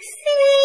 See?